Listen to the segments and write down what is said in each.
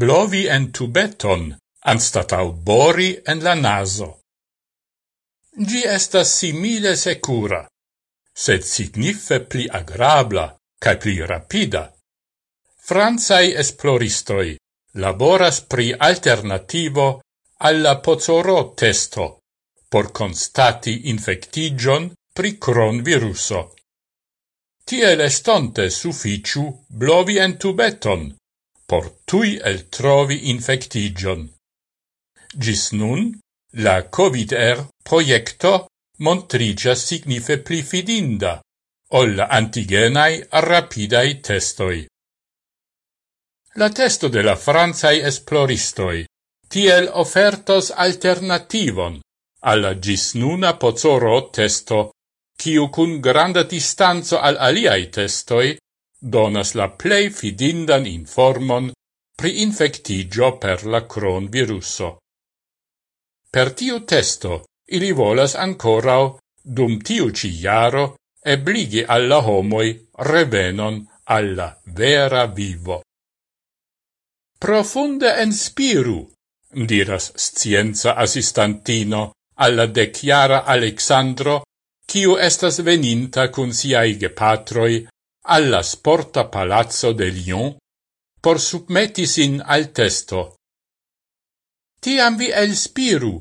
blovi en tubeton, anstatau bori en la naso. Gi estas simile secura, sed signife pli agrabla cae pli rapida. Franzai esploristoi laboras pri alternativo alla pozoro testo por constati infectigion pri cron viruso. Tiel estonte sufficiu blovi entubeton, por tui el trovi infectigion. Gis nun, la COVID-R proiecto montrigia signife pli fidinda, ol antigenai rapidai testoi. La testo de la Franzai esploristoi tiel offertos alternativon alla gis nuna pozoro testo, kiu cun granda distanzo al aliai testoi donas la plei fidindan informon pri infectigio per la cron viruso. Per tiu testo, ili volas ancorau, dum tiu ci iaro, ebligi alla homoi revenon alla vera vivo. Profunde enspiru, diras scienza assistantino alla deciara Alexandro, kiu estas veninta cun siai gepatroi alla sporta palazzo de Lyon por submetisin al testo. Tiam vi elspiru,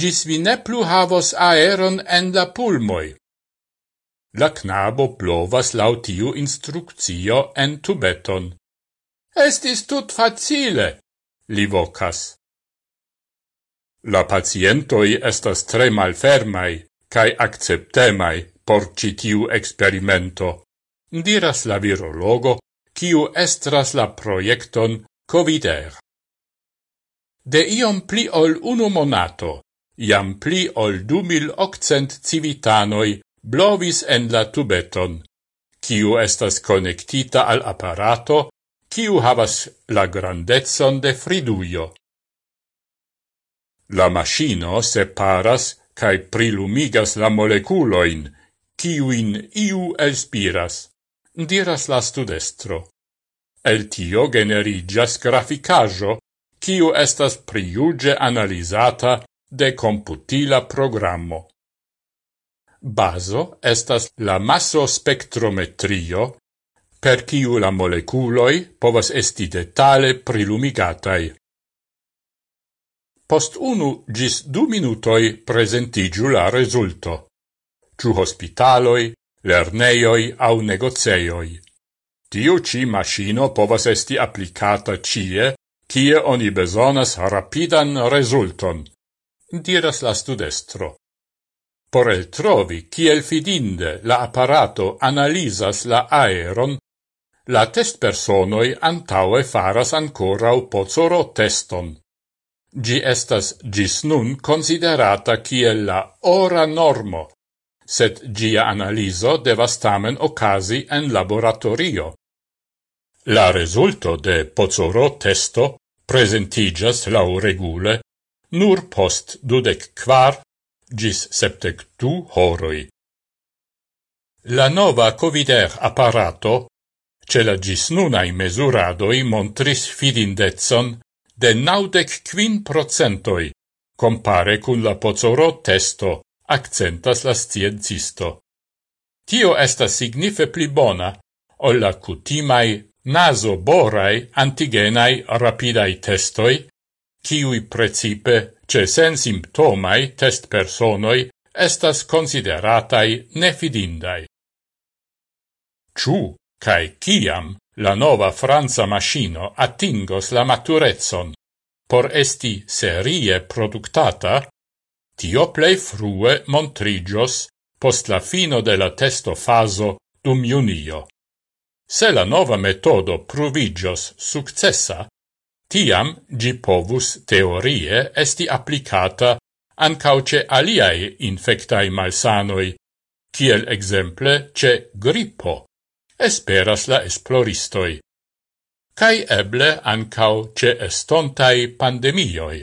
gis vi ne plu havos aeron en la pulmoi. La knabo plovas lautiu instruccio en tubeton. Estis tut facile, li vocas. La pacientoi estas tre malfermai, cae acceptemai por citiu experimento diras la virologo, kiu estras la proiecton COVIDER. De iom pli ol unu monato, iam pli ol du mil occent civitanoi blovis en la tubeton, kiu estas connectita al apparato, kiu havas la grandezon de friduio. La maschino separas cae prilumigas la moleculoin, kiuin iu elspiras diras la studestro. El tio generigas graficajo, kiu estas priuge analizata de computila programmo. Baso estas la masso spectrometrio, per kiu la moleculoi povas esti detale prilumigatai. Post unu gis du minutoi presentigiu la resulto. Ciu hospitaloi, lerneioi au negoceioi. Tiu ci machino povas esti applicata cie, cie oni besonas rapidan resulton, diras la studestro. Por el trovi ciel fidinde la apparato analisas la aeron, la test personoi antaue faras ancora u pozoro teston. Gi estas gis nun considerata ciel la ora normo set gia analiso devas tamen ocasi en laboratorio. La resulto de Pozzoro testo presentigas lau regule nur post dudec quar gis septec du horoi. La nova covider apparato ce la gis nunai mesuradoi montris fidindetson de naudec quin procentoi, compare cun la Pozzoro testo, accentas la sciencisto. Tio estas signife pli bona, ol la cutimai naso borai antigenai rapidai testoi, kiui precipe ce sen simptomai test personoi estas consideratai nefidindai. Ciu, cae ciam, la nova Franza maschino attingos la maturezon por esti serie productata, Tio plei frue montrigios post la fino de la testo faso dum junio. Se la nova metodo provigios successa, tiam gi povus teorie esti applicata ancauce aliae infectae malsanoi, kiel exemple ce grippo, esperas la esploristoi, kai eble ancau ce estontai pandemioi.